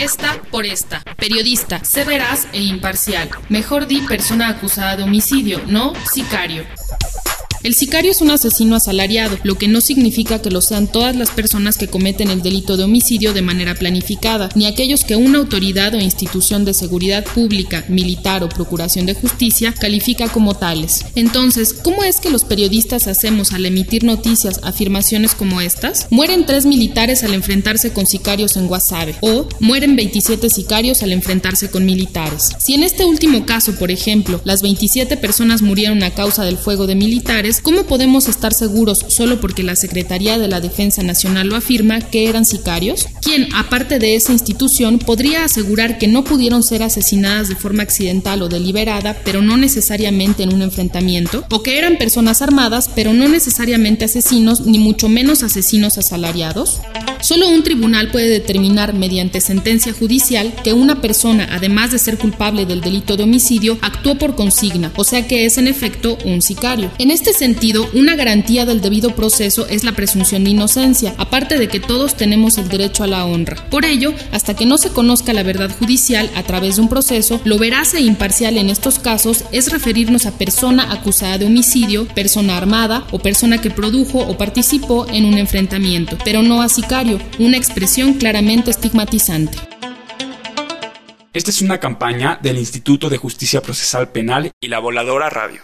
Esta por esta. Periodista, sé veraz e imparcial. Mejor di persona acusada de homicidio, no sicario. El sicario es un asesino asalariado, lo que no significa que lo sean todas las personas que cometen el delito de homicidio de manera planificada, ni aquellos que una autoridad o institución de seguridad pública, militar o procuración de justicia califica como tales. Entonces, ¿cómo es que los periodistas hacemos al emitir noticias afirmaciones como estas? Mueren tres militares al enfrentarse con sicarios en Guasave, o mueren 27 sicarios al enfrentarse con militares. Si en este último caso, por ejemplo, las 27 personas murieron a causa del fuego de militares, ¿cómo podemos estar seguros solo porque la Secretaría de la Defensa Nacional lo afirma que eran sicarios? ¿Quién, aparte de esa institución, podría asegurar que no pudieron ser asesinadas de forma accidental o deliberada, pero no necesariamente en un enfrentamiento? ¿O que eran personas armadas, pero no necesariamente asesinos, ni mucho menos asesinos asalariados? Solo un tribunal puede determinar mediante sentencia judicial que una persona, además de ser culpable del delito de homicidio, actuó por consigna, o sea que es en efecto un sicario. En este sentido, una garantía del debido proceso es la presunción de inocencia, aparte de que todos tenemos el derecho a la honra. Por ello, hasta que no se conozca la verdad judicial a través de un proceso, lo veraz e imparcial en estos casos es referirnos a persona acusada de homicidio, persona armada o persona que produjo o participó en un enfrentamiento, pero no a sicario una expresión claramente estigmatizante. Esta es una campaña del Instituto de Justicia Procesal Penal y la Voladora Radio.